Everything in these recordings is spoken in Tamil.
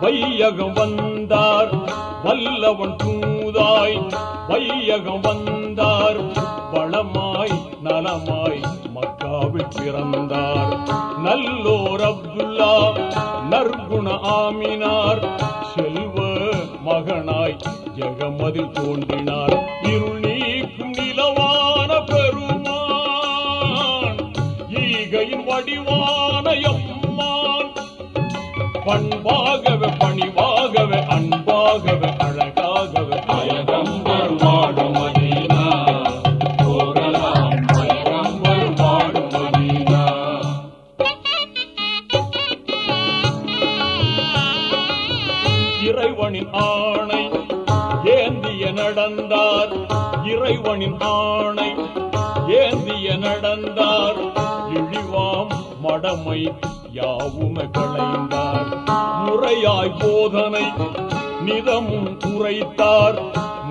வையகம் வந்தார் வல்லவன் தூதாய். வையகம் வந்தார் வளமாய் நலமாய் மக்காவில் பிறந்தார். நல்லோர் அப்துல்லா நற்குண ஆமினார். செல்வ மகனாய் ஜெகமதில் தோன்றினார். இருள் நீக்கும் நிலவான பெருமான். ஈகையின் வடிவான் பண்பாகவே பணிவாகவே அன்பாகவே அழகாகவே. அழகம் வருவாடும் மதீனா. போகலாம் பயகம் வருவாடும் மதீனா. இறைவனின் ஆணை ஏந்திய நடந்தார். இறைவனின் ஆணை ஏந்திய நடந்தார். இழிவாம் மடமை யாவுமே முறையாய் போதனை நிதமும் உரைத்தார்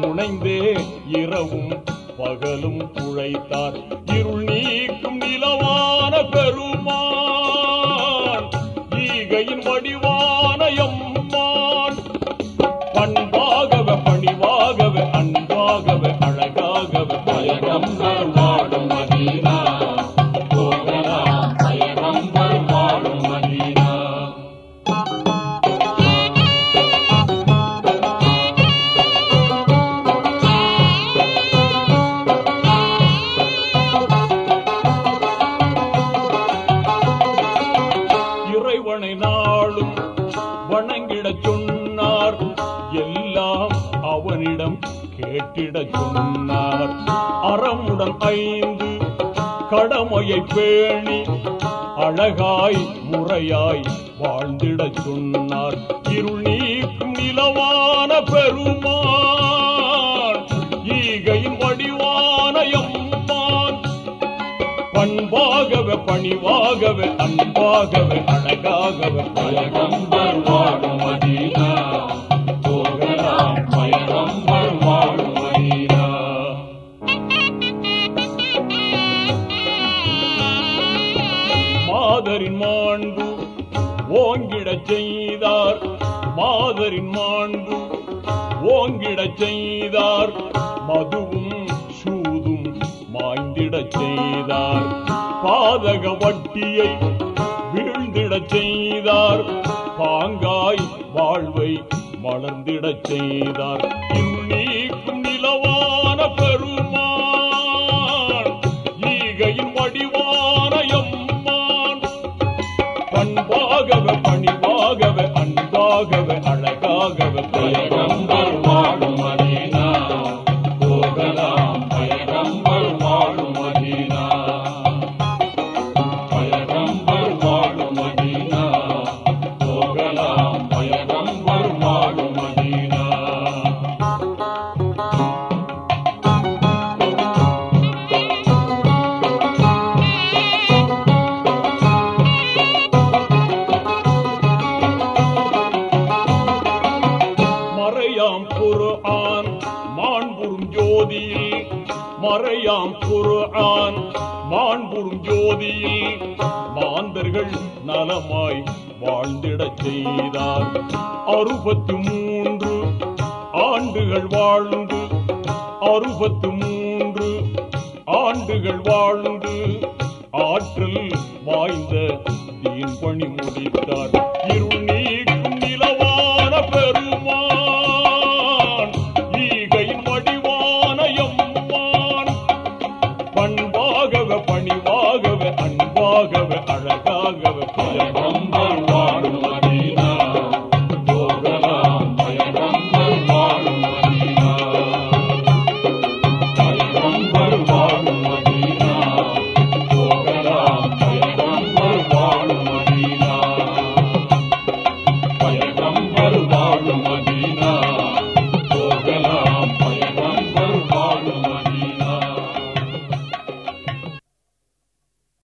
முனைந்தே இரவும் பகலும் துழைத்தார். இருள் நீக்கும் நிலவான பெருமான் ஈகையின் வடிவான எம்மான். பண்பாகவ பணிவாகவ அன்பாகவ அழகாகவ பயணம் வணங்கிடச் சொன்னார். எல்லாம் அவனிடம் கேட்டிடச் சொன்னார். அறமுடன் ஐந்து கடமையை பேணி அழகாய் முறையாய் வாழ்ந்திடச் சொன்னார். இருள் நீக்கும் நிலவான பெருமான் ஈகையின் வடிவான எம்மான் பண்பாகவே பணிவாகவே அன்பாகவே அழகாகவே. பயகம் வருவாடும் மதீனா போகலாம் பயகம் வருவாடும் மதீனா மாதரின் மாண்பு ஓங்கிடச் செய்தார். மாதரின் மாண்பு ஓங்கிடச் செய்தார். மதுவும் சூதும் மாய்ந்திடச் செய்தார். பாதக வட்டியை வீழ்ந்திடச் செய்தார். பாங்காய் வாழ்வை மலர்ந்திடச் செய்தார். மறையாம் குரான் மாண்புறும் ஜோதியில் மாந்தர்கள் நலமாய் வாழ்ந்திடச் செய்தார். அறுபத்து மூன்று ஆண்டுகள் வாழ்ந்து அறுபத்து மூன்று ஆண்டுகள் வாழ்ந்து ஆற்றல் வாய்ந்த தீன் பணி முடித்தார்.